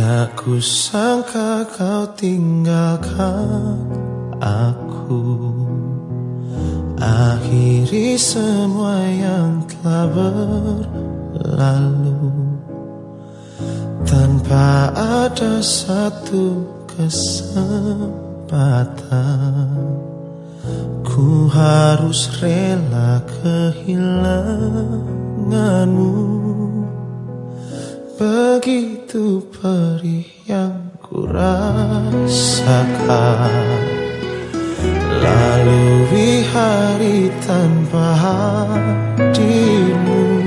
Tak kusangka kau tinggalkan aku. Akhiri semua yang telah berlalu. Tanpa ada satu kesempatan Ku harus rela kehilanganmu Begitu perih yang ku rasakan Lalui hari tanpa hadirmu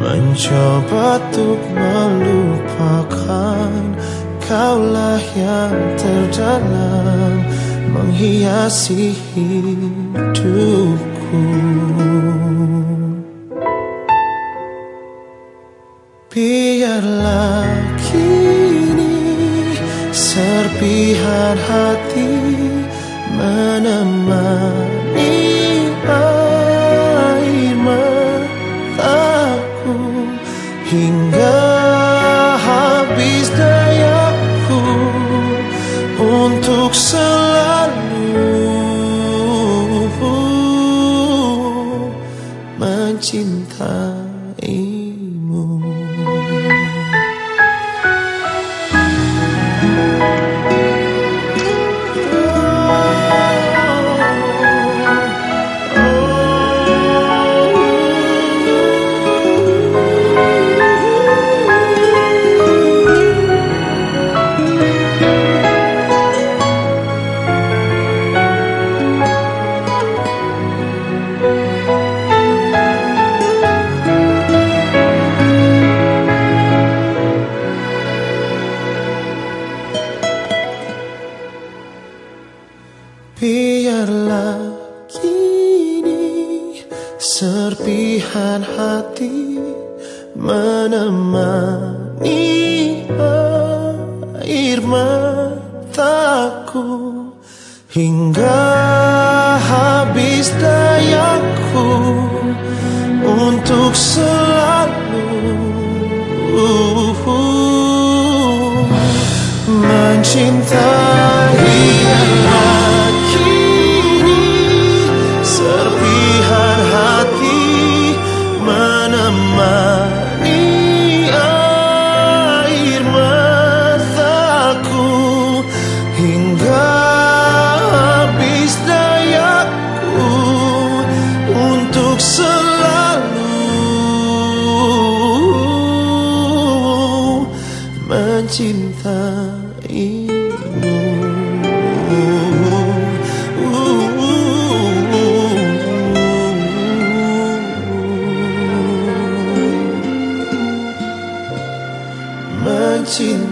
Mencoba untuk melupakan. Kaulah yang terdalam Menghiasi hidupku Biarlah kini serpihan hati menemani air mataku hingga habis dayaku untuk selalu mencintaimu. Biarlah kini serpihan hati menemani air mataku hingga habis dayaku untuk selalu mencintai mencintaimu mencintai